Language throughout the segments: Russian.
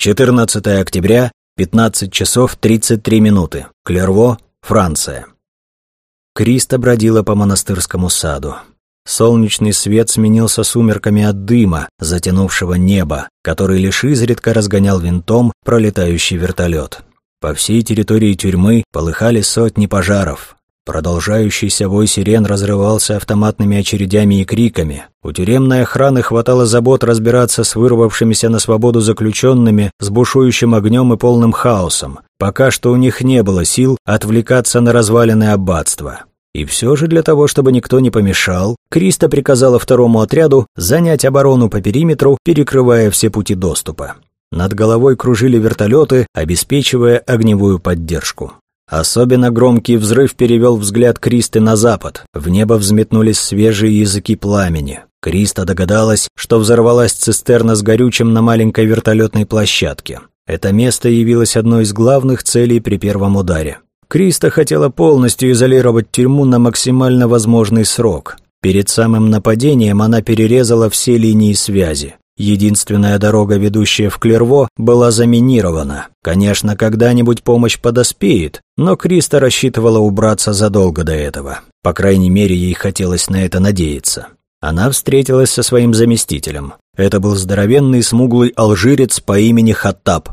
14 октября, 15 часов 33 минуты. Клерво, Франция. Криста бродила по монастырскому саду. Солнечный свет сменился сумерками от дыма, затянувшего небо, который лишь изредка разгонял винтом пролетающий вертолет. По всей территории тюрьмы полыхали сотни пожаров. Продолжающийся вой сирен разрывался автоматными очередями и криками. У тюремной охраны хватало забот разбираться с вырвавшимися на свободу заключенными, с бушующим огнем и полным хаосом. Пока что у них не было сил отвлекаться на развалины аббатства. И все же для того, чтобы никто не помешал, Криста приказала второму отряду занять оборону по периметру, перекрывая все пути доступа. Над головой кружили вертолеты, обеспечивая огневую поддержку. Особенно громкий взрыв перевел взгляд Кристы на запад. В небо взметнулись свежие языки пламени. Криста догадалась, что взорвалась цистерна с горючим на маленькой вертолетной площадке. Это место явилось одной из главных целей при первом ударе. Криста хотела полностью изолировать тюрьму на максимально возможный срок. Перед самым нападением она перерезала все линии связи. Единственная дорога, ведущая в Клерво, была заминирована. Конечно, когда-нибудь помощь подоспеет, но Криста рассчитывала убраться задолго до этого. По крайней мере, ей хотелось на это надеяться. Она встретилась со своим заместителем. Это был здоровенный смуглый алжирец по имени Хаттаб.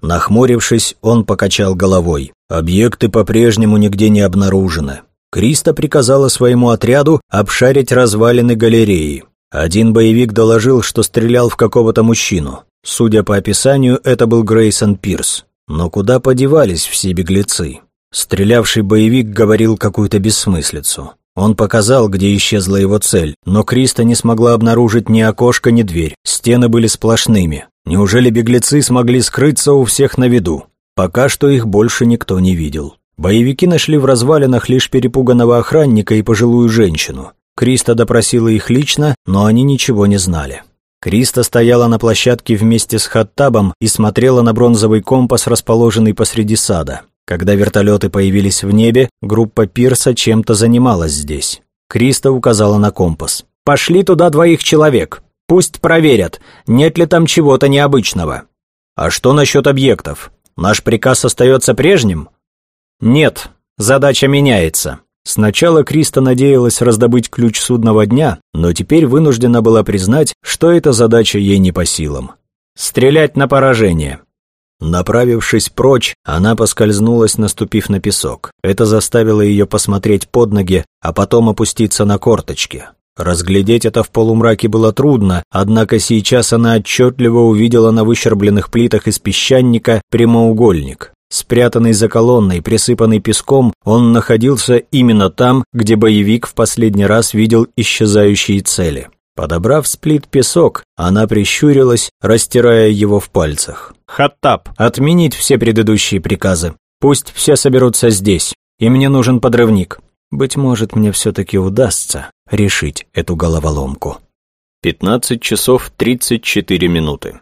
Нахмурившись, он покачал головой. Объекты по-прежнему нигде не обнаружены. Криста приказала своему отряду обшарить развалины галереи. Один боевик доложил, что стрелял в какого-то мужчину. Судя по описанию, это был Грейсон Пирс. Но куда подевались все беглецы? Стрелявший боевик говорил какую-то бессмыслицу. Он показал, где исчезла его цель, но Криста не смогла обнаружить ни окошко, ни дверь. Стены были сплошными. Неужели беглецы смогли скрыться у всех на виду? Пока что их больше никто не видел. Боевики нашли в развалинах лишь перепуганного охранника и пожилую женщину. Криста допросила их лично, но они ничего не знали. Криста стояла на площадке вместе с Хаттабом и смотрела на бронзовый компас, расположенный посреди сада. Когда вертолеты появились в небе, группа Пирса чем-то занималась здесь. Криста указала на компас. «Пошли туда двоих человек. Пусть проверят, нет ли там чего-то необычного». «А что насчет объектов? Наш приказ остается прежним?» «Нет, задача меняется». Сначала Криста надеялась раздобыть ключ судного дня, но теперь вынуждена была признать, что эта задача ей не по силам. «Стрелять на поражение», Направившись прочь, она поскользнулась, наступив на песок. Это заставило ее посмотреть под ноги, а потом опуститься на корточки. Разглядеть это в полумраке было трудно, однако сейчас она отчетливо увидела на выщербленных плитах из песчаника прямоугольник. Спрятанный за колонной, присыпанный песком, он находился именно там, где боевик в последний раз видел исчезающие цели. Подобрав сплит-песок, она прищурилась, растирая его в пальцах. «Хаттаб, отменить все предыдущие приказы. Пусть все соберутся здесь, и мне нужен подрывник. Быть может, мне все-таки удастся решить эту головоломку». 15 часов 34 минуты.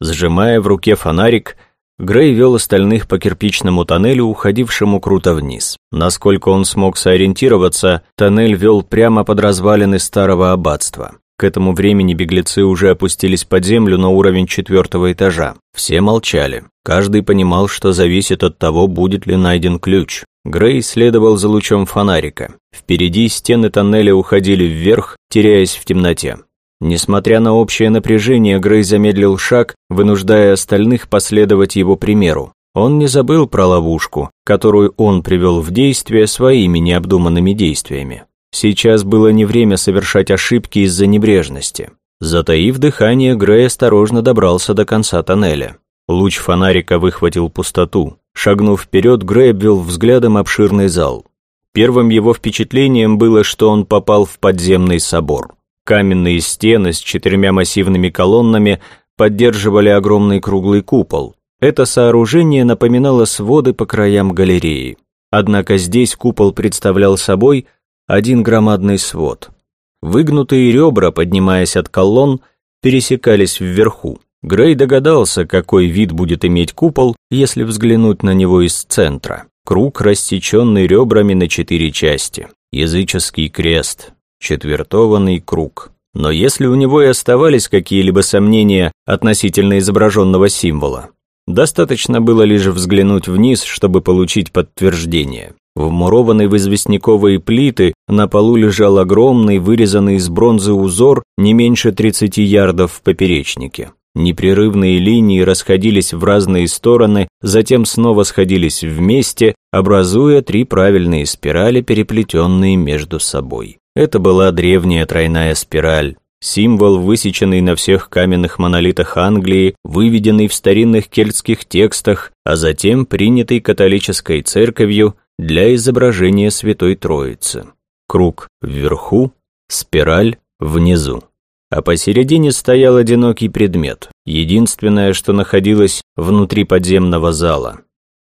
Сжимая в руке фонарик, Грей вел остальных по кирпичному тоннелю, уходившему круто вниз. Насколько он смог сориентироваться, тоннель вел прямо под развалины старого аббатства. К этому времени беглецы уже опустились под землю на уровень четвертого этажа. Все молчали. Каждый понимал, что зависит от того, будет ли найден ключ. Грей следовал за лучом фонарика. Впереди стены тоннеля уходили вверх, теряясь в темноте. Несмотря на общее напряжение, Грей замедлил шаг, вынуждая остальных последовать его примеру. Он не забыл про ловушку, которую он привел в действие своими необдуманными действиями. Сейчас было не время совершать ошибки из-за небрежности. Затаив дыхание, Грей осторожно добрался до конца тоннеля. Луч фонарика выхватил пустоту. Шагнув вперед, Грей обвел взглядом обширный зал. Первым его впечатлением было, что он попал в подземный собор. Каменные стены с четырьмя массивными колоннами поддерживали огромный круглый купол. Это сооружение напоминало своды по краям галереи. Однако здесь купол представлял собой один громадный свод. Выгнутые ребра, поднимаясь от колонн, пересекались вверху. Грей догадался, какой вид будет иметь купол, если взглянуть на него из центра. Круг, рассеченный ребрами на четыре части. Языческий крест, четвертованный круг. Но если у него и оставались какие-либо сомнения относительно изображенного символа, достаточно было лишь взглянуть вниз, чтобы получить подтверждение. Вмурованный в известняковые плиты на полу лежал огромный, вырезанный из бронзы узор не меньше 30 ярдов в поперечнике. Непрерывные линии расходились в разные стороны, затем снова сходились вместе, образуя три правильные спирали, переплетенные между собой. Это была древняя тройная спираль, символ, высеченный на всех каменных монолитах Англии, выведенный в старинных кельтских текстах, а затем принятый католической церковью для изображения Святой Троицы. Круг вверху, спираль внизу. А посередине стоял одинокий предмет, единственное, что находилось внутри подземного зала.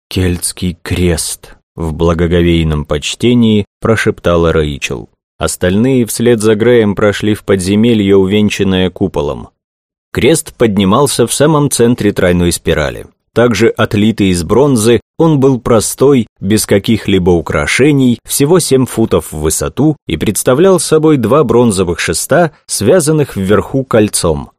«Кельтский крест», — в благоговейном почтении прошептала Рэйчел. Остальные вслед за Греем прошли в подземелье, увенчанное куполом. Крест поднимался в самом центре тройной спирали. Также отлитый из бронзы, он был простой, без каких-либо украшений, всего 7 футов в высоту и представлял собой два бронзовых шеста, связанных вверху кольцом.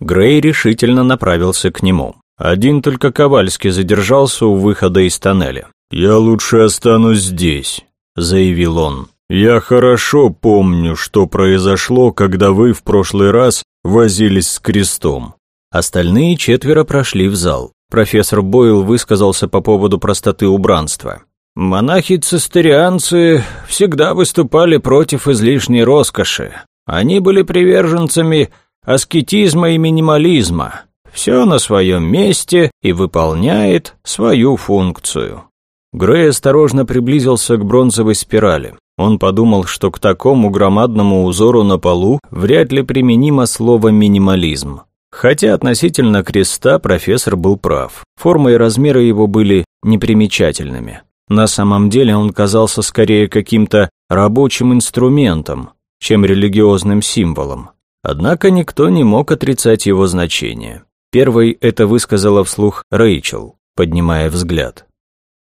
Грей решительно направился к нему. Один только Ковальский задержался у выхода из тоннеля. «Я лучше останусь здесь», — заявил он. «Я хорошо помню, что произошло, когда вы в прошлый раз возились с крестом». Остальные четверо прошли в зал. Профессор Бойл высказался по поводу простоты убранства. «Монахи-цистерианцы всегда выступали против излишней роскоши. Они были приверженцами аскетизма и минимализма. Все на своем месте и выполняет свою функцию». Грей осторожно приблизился к бронзовой спирали. Он подумал, что к такому громадному узору на полу вряд ли применимо слово «минимализм». Хотя относительно креста профессор был прав. Форма и размеры его были непримечательными. На самом деле он казался скорее каким-то рабочим инструментом, чем религиозным символом. Однако никто не мог отрицать его значение. Первой это высказала вслух Рэйчел, поднимая взгляд.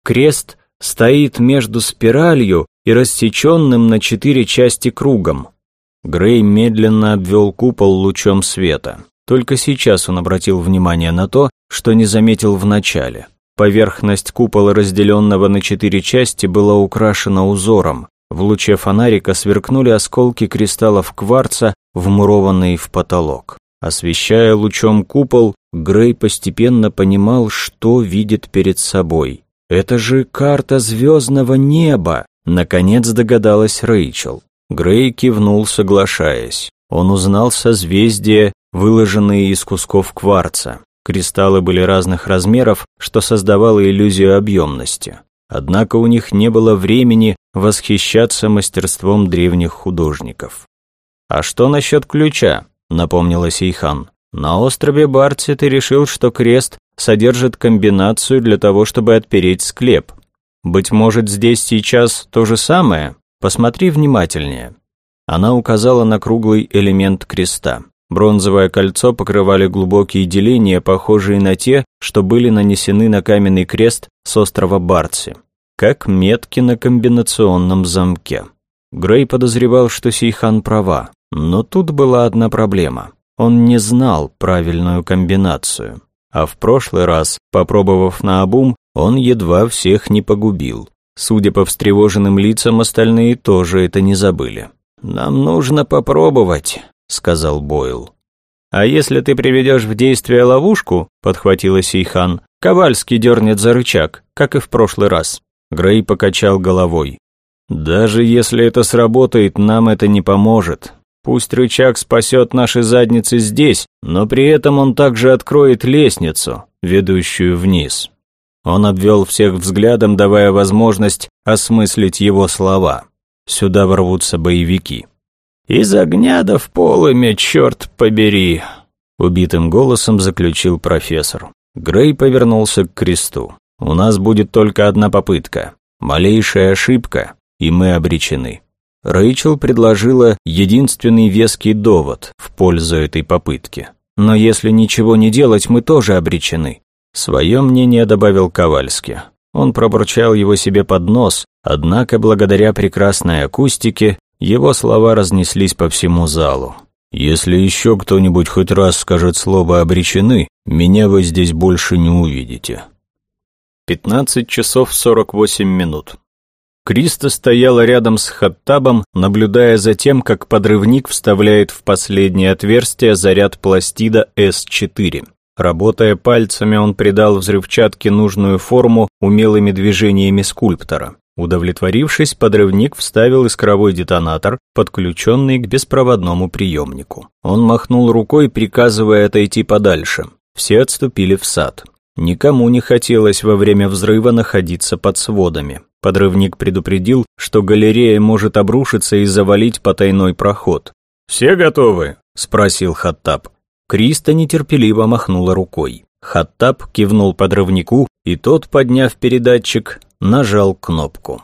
Крест стоит между спиралью и рассеченным на четыре части кругом. Грей медленно обвел купол лучом света. Только сейчас он обратил внимание на то, что не заметил в начале. Поверхность купола, разделенного на четыре части, была украшена узором. В луче фонарика сверкнули осколки кристаллов кварца, вмурованные в потолок. Освещая лучом купол, Грей постепенно понимал, что видит перед собой. «Это же карта звездного неба!» Наконец догадалась Рэйчел. Грей кивнул, соглашаясь. Он узнал созвездие выложенные из кусков кварца. Кристаллы были разных размеров, что создавало иллюзию объемности. Однако у них не было времени восхищаться мастерством древних художников. «А что насчет ключа?» — напомнила Сейхан. «На острове Барти ты решил, что крест содержит комбинацию для того, чтобы отпереть склеп. Быть может, здесь сейчас то же самое? Посмотри внимательнее». Она указала на круглый элемент креста. Бронзовое кольцо покрывали глубокие деления, похожие на те, что были нанесены на каменный крест с острова Барци, как метки на комбинационном замке. Грей подозревал, что Сейхан права, но тут была одна проблема. Он не знал правильную комбинацию. А в прошлый раз, попробовав на обум, он едва всех не погубил. Судя по встревоженным лицам, остальные тоже это не забыли. «Нам нужно попробовать», — сказал Бойл. «А если ты приведешь в действие ловушку», — подхватила Сейхан, «Ковальский дернет за рычаг, как и в прошлый раз». Грей покачал головой. «Даже если это сработает, нам это не поможет. Пусть рычаг спасет наши задницы здесь, но при этом он также откроет лестницу, ведущую вниз». Он обвел всех взглядом, давая возможность осмыслить его слова. «Сюда ворвутся боевики». «Из огня да в полыми, черт побери!» Убитым голосом заключил профессор. Грей повернулся к кресту. «У нас будет только одна попытка. Малейшая ошибка, и мы обречены». Рэйчел предложила единственный веский довод в пользу этой попытки. «Но если ничего не делать, мы тоже обречены». Свое мнение добавил Ковальски. Он пробурчал его себе под нос, однако благодаря прекрасной акустике его слова разнеслись по всему залу. Если еще кто-нибудь хоть раз скажет слово «обречены», меня вы здесь больше не увидите. 15 часов 48 минут. Криста стояла рядом с Хаттабом, наблюдая за тем, как подрывник вставляет в последнее отверстие заряд пластида С-4. Работая пальцами, он придал взрывчатке нужную форму умелыми движениями скульптора. Удовлетворившись, подрывник вставил искровой детонатор, подключенный к беспроводному приемнику. Он махнул рукой, приказывая отойти подальше. Все отступили в сад. Никому не хотелось во время взрыва находиться под сводами. Подрывник предупредил, что галерея может обрушиться и завалить потайной проход. «Все готовы?» – спросил Хаттаб. Криста нетерпеливо махнула рукой. Хаттаб кивнул подрывнику, и тот, подняв передатчик, нажал кнопку.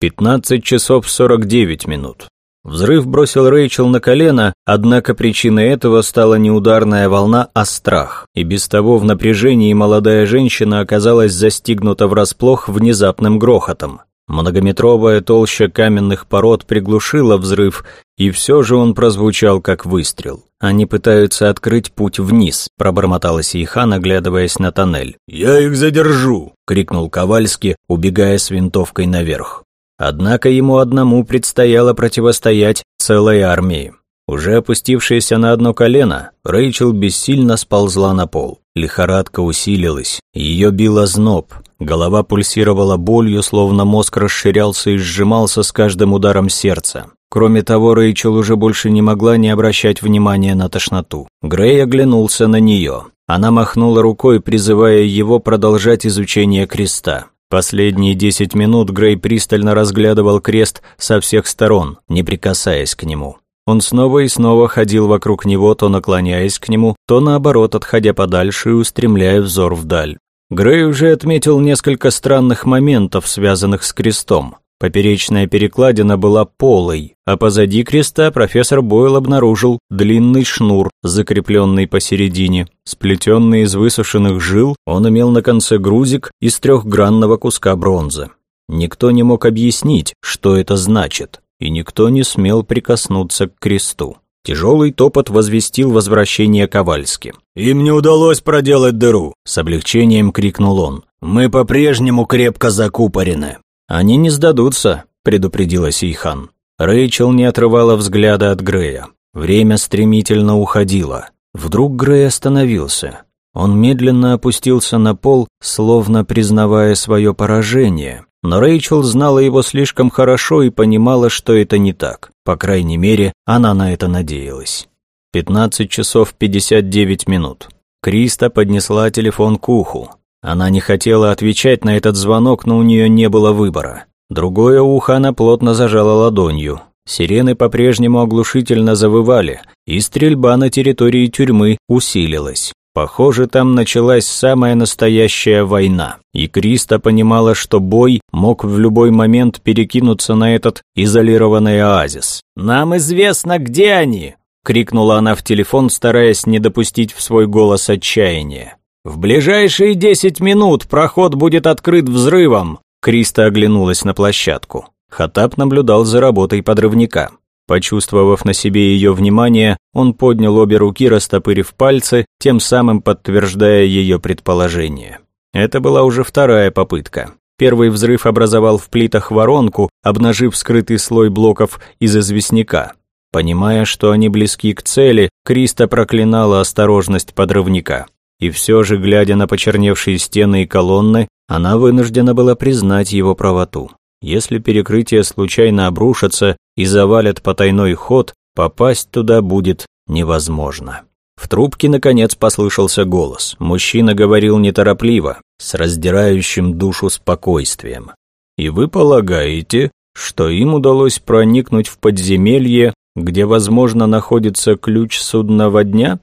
15 часов 49 минут. Взрыв бросил Рэйчел на колено, однако причиной этого стала не ударная волна, а страх. И без того в напряжении молодая женщина оказалась застигнута врасплох внезапным грохотом. Многометровая толща каменных пород приглушила взрыв, и все же он прозвучал как выстрел. «Они пытаются открыть путь вниз», – пробормотала Сейхан, наглядываясь на тоннель. «Я их задержу!» – крикнул Ковальский, убегая с винтовкой наверх. Однако ему одному предстояло противостоять целой армии. Уже опустившаяся на одно колено, Рэйчел бессильно сползла на пол. Лихорадка усилилась, ее било зноб, голова пульсировала болью, словно мозг расширялся и сжимался с каждым ударом сердца. Кроме того, Рэйчел уже больше не могла не обращать внимания на тошноту. Грей оглянулся на нее. Она махнула рукой, призывая его продолжать изучение креста. Последние десять минут Грей пристально разглядывал крест со всех сторон, не прикасаясь к нему. Он снова и снова ходил вокруг него, то наклоняясь к нему, то наоборот, отходя подальше и устремляя взор вдаль. Грей уже отметил несколько странных моментов, связанных с крестом. Поперечная перекладина была полой, а позади креста профессор Бойл обнаружил длинный шнур, закрепленный посередине. Сплетенный из высушенных жил, он имел на конце грузик из трехгранного куска бронзы. Никто не мог объяснить, что это значит, и никто не смел прикоснуться к кресту. Тяжелый топот возвестил возвращение Ковальски. «Им не удалось проделать дыру!» С облегчением крикнул он. «Мы по-прежнему крепко закупорены!» «Они не сдадутся», — предупредила Сейхан. Рэйчел не отрывала взгляда от Грея. Время стремительно уходило. Вдруг Грей остановился. Он медленно опустился на пол, словно признавая свое поражение, но Рэйчел знала его слишком хорошо и понимала, что это не так. По крайней мере, она на это надеялась. 15 часов 59 минут. Криста поднесла телефон к уху. Она не хотела отвечать на этот звонок, но у нее не было выбора. Другое ухо она плотно зажала ладонью. Сирены по-прежнему оглушительно завывали, и стрельба на территории тюрьмы усилилась. Похоже, там началась самая настоящая война, и Криста понимала, что бой мог в любой момент перекинуться на этот изолированный оазис. «Нам известно, где они!» — крикнула она в телефон, стараясь не допустить в свой голос отчаяния. «В ближайшие десять минут проход будет открыт взрывом!» Криста оглянулась на площадку. Хатап наблюдал за работой подрывника. Почувствовав на себе ее внимание, он поднял обе руки, растопырив пальцы, тем самым подтверждая ее предположение. Это была уже вторая попытка. Первый взрыв образовал в плитах воронку, обнажив скрытый слой блоков из известняка. Понимая, что они близки к цели, Криста проклинала осторожность подрывника. И все же, глядя на почерневшие стены и колонны, она вынуждена была признать его правоту. Если перекрытие случайно обрушится и завалят потайной ход, попасть туда будет невозможно. В трубке, наконец, послышался голос. Мужчина говорил неторопливо, с раздирающим душу спокойствием. «И вы полагаете, что им удалось проникнуть в подземелье, где, возможно, находится ключ судного дня?»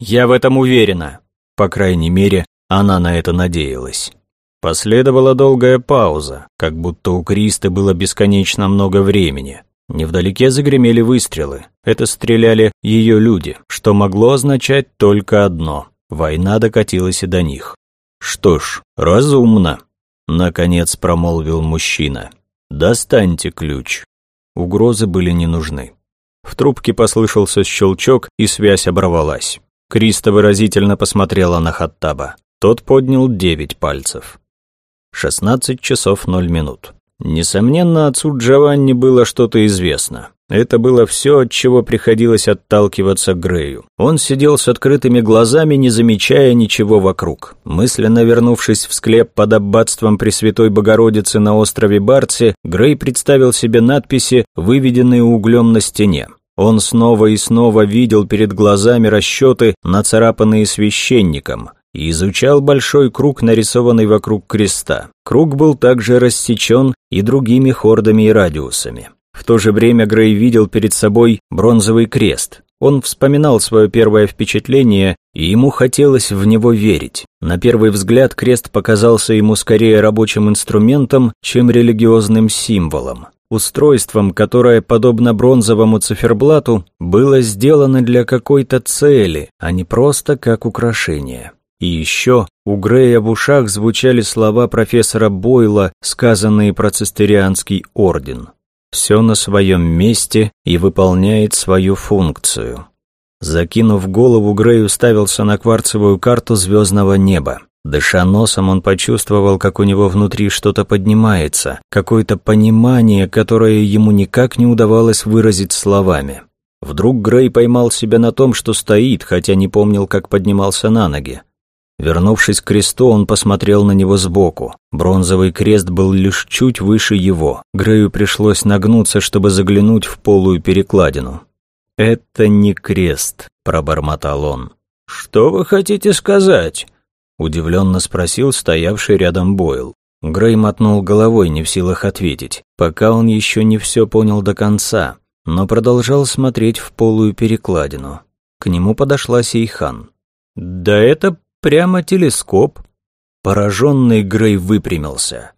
«Я в этом уверена». По крайней мере, она на это надеялась. Последовала долгая пауза, как будто у Кристы было бесконечно много времени. Невдалеке загремели выстрелы. Это стреляли ее люди, что могло означать только одно. Война докатилась и до них. «Что ж, разумно», — наконец промолвил мужчина. «Достаньте ключ». Угрозы были не нужны. В трубке послышался щелчок, и связь оборвалась. Криста выразительно посмотрела на Хаттаба. Тот поднял девять пальцев. 16 часов 0 минут. Несомненно, отцу Джованни было что-то известно. Это было все, от чего приходилось отталкиваться Грею. Он сидел с открытыми глазами, не замечая ничего вокруг. Мысленно вернувшись в склеп под аббатством Пресвятой Богородицы на острове Барци, Грей представил себе надписи, выведенные углем на стене. Он снова и снова видел перед глазами расчеты, нацарапанные священником – и изучал большой круг, нарисованный вокруг креста. Круг был также рассечен и другими хордами и радиусами. В то же время Грей видел перед собой бронзовый крест. Он вспоминал свое первое впечатление, и ему хотелось в него верить. На первый взгляд крест показался ему скорее рабочим инструментом, чем религиозным символом. Устройством, которое, подобно бронзовому циферблату, было сделано для какой-то цели, а не просто как украшение. И еще у Грея в ушах звучали слова профессора Бойла, сказанные про цистерианский орден. «Все на своем месте и выполняет свою функцию». Закинув голову, Грей уставился на кварцевую карту звездного неба. Дыша носом, он почувствовал, как у него внутри что-то поднимается, какое-то понимание, которое ему никак не удавалось выразить словами. Вдруг Грей поймал себя на том, что стоит, хотя не помнил, как поднимался на ноги. Вернувшись к кресту, он посмотрел на него сбоку. Бронзовый крест был лишь чуть выше его. Грею пришлось нагнуться, чтобы заглянуть в полую перекладину. «Это не крест», — пробормотал он. «Что вы хотите сказать?» — удивленно спросил стоявший рядом Бойл. Грей мотнул головой, не в силах ответить, пока он еще не все понял до конца, но продолжал смотреть в полую перекладину. К нему подошла Сейхан. «Да это Прямо телескоп. Пораженный Грей выпрямился.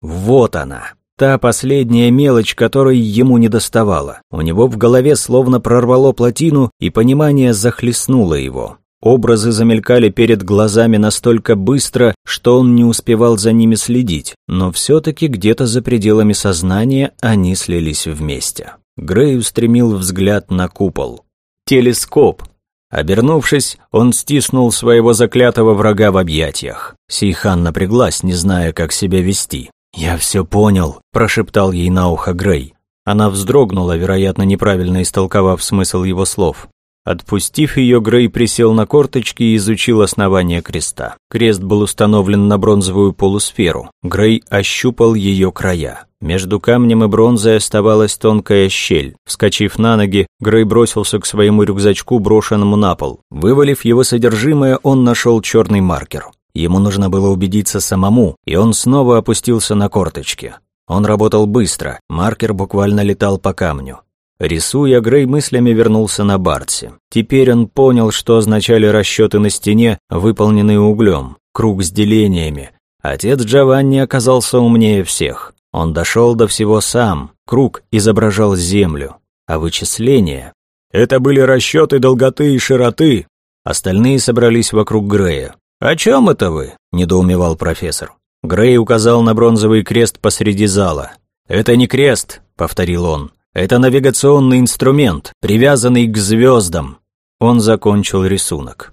Вот она, та последняя мелочь, которой ему не доставало. У него в голове словно прорвало плотину, и понимание захлестнуло его. Образы замелькали перед глазами настолько быстро, что он не успевал за ними следить, но все-таки где-то за пределами сознания они слились вместе. Грей устремил взгляд на купол. Телескоп, Обернувшись, он стиснул своего заклятого врага в объятиях. Сейхан напряглась, не зная, как себя вести. «Я все понял», – прошептал ей на ухо Грей. Она вздрогнула, вероятно, неправильно истолковав смысл его слов. Отпустив ее, Грей присел на корточки и изучил основание креста. Крест был установлен на бронзовую полусферу. Грей ощупал ее края. Между камнем и бронзой оставалась тонкая щель. Вскочив на ноги, Грей бросился к своему рюкзачку, брошенному на пол. Вывалив его содержимое, он нашел черный маркер. Ему нужно было убедиться самому, и он снова опустился на корточки. Он работал быстро, маркер буквально летал по камню. Рисуя, Грей мыслями вернулся на Бартси. Теперь он понял, что означали расчеты на стене, выполненные углем, круг с делениями. Отец Джованни оказался умнее всех. Он дошел до всего сам, круг изображал землю, а вычисления... Это были расчеты долготы и широты. Остальные собрались вокруг Грея. «О чем это вы?» – недоумевал профессор. Грей указал на бронзовый крест посреди зала. «Это не крест», – повторил он. «Это навигационный инструмент, привязанный к звездам». Он закончил рисунок.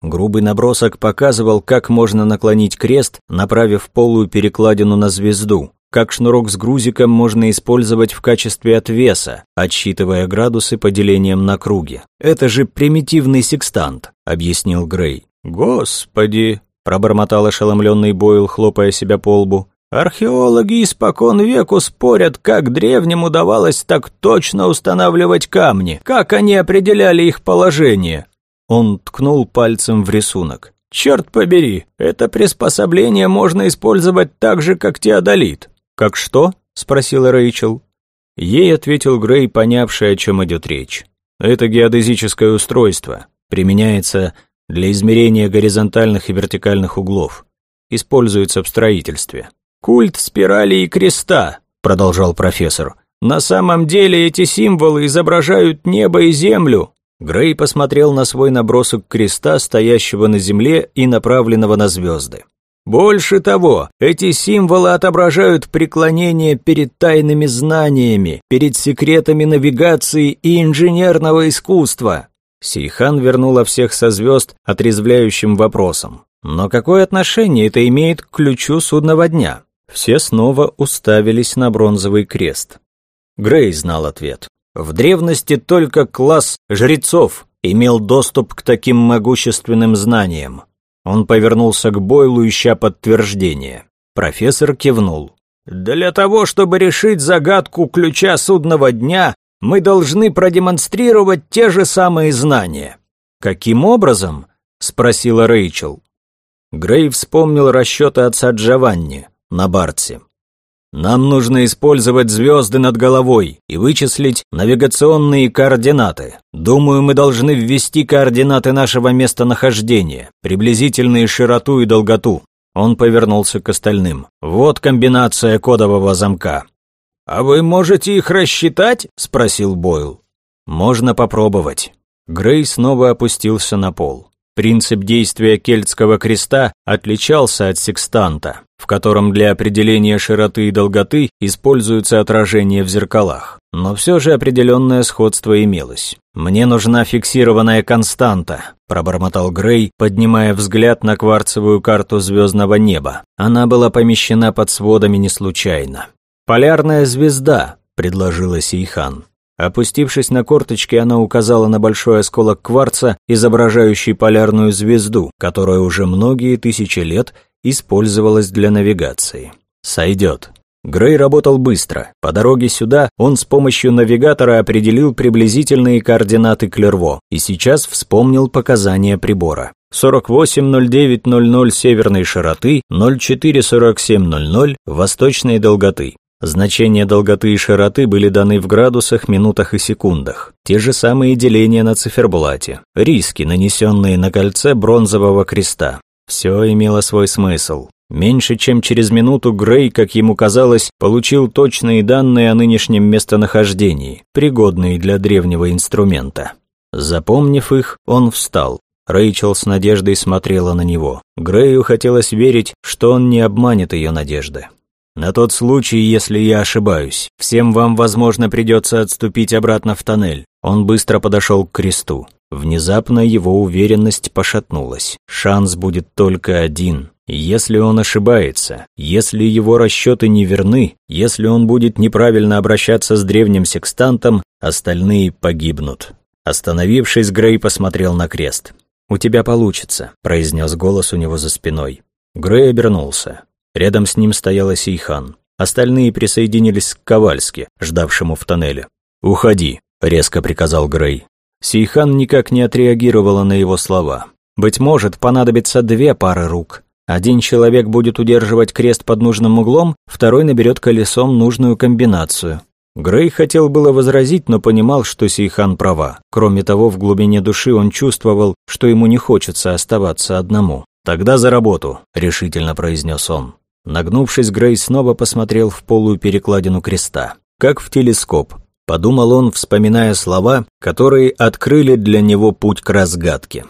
Грубый набросок показывал, как можно наклонить крест, направив полую перекладину на звезду, как шнурок с грузиком можно использовать в качестве отвеса, отсчитывая градусы по делениям на круге. «Это же примитивный секстант», — объяснил Грей. «Господи!» — пробормотал ошеломленный Бойл, хлопая себя по лбу. «Археологи испокон веку спорят, как древним удавалось так точно устанавливать камни, как они определяли их положение». Он ткнул пальцем в рисунок. «Черт побери, это приспособление можно использовать так же, как теодолит. «Как что?» – спросила Рэйчел. Ей ответил Грей, понявший, о чем идет речь. «Это геодезическое устройство. Применяется для измерения горизонтальных и вертикальных углов. Используется в строительстве». «Культ спирали и креста», – продолжал профессор. «На самом деле эти символы изображают небо и землю». Грей посмотрел на свой набросок креста, стоящего на земле и направленного на звезды. Больше того, эти символы отображают преклонение перед тайными знаниями, перед секретами навигации и инженерного искусства. Сейхан вернула всех со звезд отрезвляющим вопросом. Но какое отношение это имеет к ключу судного дня? Все снова уставились на бронзовый крест. Грей знал ответ. В древности только класс жрецов имел доступ к таким могущественным знаниям. Он повернулся к Бойлу, ища подтверждение. Профессор кивнул. «Для того, чтобы решить загадку ключа судного дня, мы должны продемонстрировать те же самые знания». «Каким образом?» — спросила Рэйчел. Грей вспомнил расчеты отца Джованни на Бартсе. Нам нужно использовать звезды над головой и вычислить навигационные координаты. Думаю, мы должны ввести координаты нашего местонахождения, приблизительные широту и долготу. Он повернулся к остальным. Вот комбинация кодового замка. «А вы можете их рассчитать?» – спросил Бойл. «Можно попробовать». Грей снова опустился на пол. Принцип действия кельтского креста отличался от секстанта, в котором для определения широты и долготы используются отражения в зеркалах. Но все же определенное сходство имелось. «Мне нужна фиксированная константа», – пробормотал Грей, поднимая взгляд на кварцевую карту звездного неба. Она была помещена под сводами не случайно. «Полярная звезда», – предложила Сейхан. Опустившись на корточки, она указала на большой осколок кварца, изображающий полярную звезду, которая уже многие тысячи лет использовалась для навигации. «Сойдет». Грей работал быстро. По дороге сюда он с помощью навигатора определил приблизительные координаты Клерво и сейчас вспомнил показания прибора. 480900 северной широты, 044700 восточной долготы. Значения долготы и широты были даны в градусах, минутах и секундах. Те же самые деления на циферблате. Риски, нанесенные на кольце бронзового креста. Все имело свой смысл. Меньше чем через минуту Грей, как ему казалось, получил точные данные о нынешнем местонахождении, пригодные для древнего инструмента. Запомнив их, он встал. Рэйчел с надеждой смотрела на него. Грею хотелось верить, что он не обманет ее надежды. На тот случай, если я ошибаюсь, всем вам, возможно, придется отступить обратно в тоннель. Он быстро подошел к кресту. Внезапно его уверенность пошатнулась. Шанс будет только один. Если он ошибается, если его расчеты не верны, если он будет неправильно обращаться с древним секстантом, остальные погибнут. Остановившись, Грей посмотрел на крест. «У тебя получится», — произнес голос у него за спиной. Грей обернулся. Рядом с ним стояла Сейхан. Остальные присоединились к Ковальске, ждавшему в тоннеле. «Уходи», — резко приказал Грей. Сейхан никак не отреагировала на его слова. «Быть может, понадобится две пары рук. Один человек будет удерживать крест под нужным углом, второй наберет колесом нужную комбинацию». Грей хотел было возразить, но понимал, что Сейхан права. Кроме того, в глубине души он чувствовал, что ему не хочется оставаться одному. «Тогда за работу», — решительно произнес он. Нагнувшись, Грей снова посмотрел в полую перекладину креста. Как в телескоп. Подумал он, вспоминая слова, которые открыли для него путь к разгадке.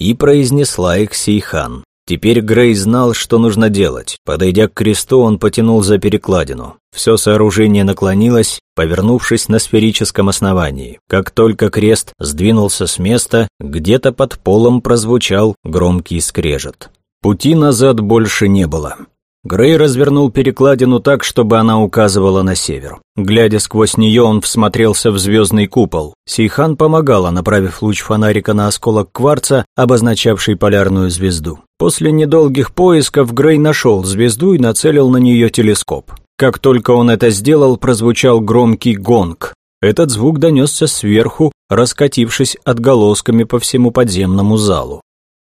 И произнесла их Сейхан. Теперь Грей знал, что нужно делать. Подойдя к кресту, он потянул за перекладину. Все сооружение наклонилось, повернувшись на сферическом основании. Как только крест сдвинулся с места, где-то под полом прозвучал громкий скрежет. Пути назад больше не было. Грей развернул перекладину так, чтобы она указывала на север. Глядя сквозь нее, он всмотрелся в звездный купол. Сейхан помогала, направив луч фонарика на осколок кварца, обозначавший полярную звезду. После недолгих поисков Грей нашел звезду и нацелил на нее телескоп. Как только он это сделал, прозвучал громкий гонг. Этот звук донесся сверху, раскатившись отголосками по всему подземному залу.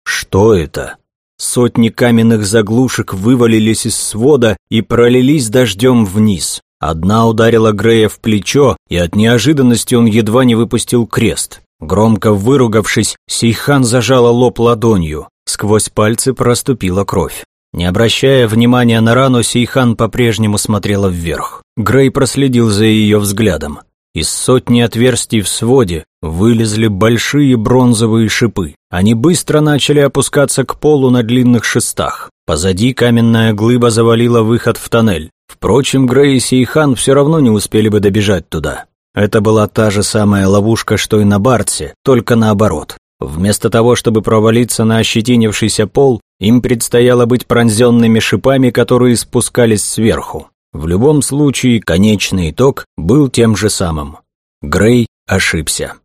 Что это? Сотни каменных заглушек вывалились из свода и пролились дождем вниз. Одна ударила Грея в плечо, и от неожиданности он едва не выпустил крест. Громко выругавшись, Сейхан зажала лоб ладонью. Сквозь пальцы проступила кровь. Не обращая внимания на рану, Сейхан по-прежнему смотрела вверх. Грей проследил за ее взглядом. Из сотни отверстий в своде вылезли большие бронзовые шипы. Они быстро начали опускаться к полу на длинных шестах. Позади каменная глыба завалила выход в тоннель. Впрочем, Грейси и Хан все равно не успели бы добежать туда. Это была та же самая ловушка, что и на Бартсе, только наоборот. Вместо того, чтобы провалиться на ощетинившийся пол, им предстояло быть пронзенными шипами, которые спускались сверху. В любом случае, конечный итог был тем же самым. Грей ошибся.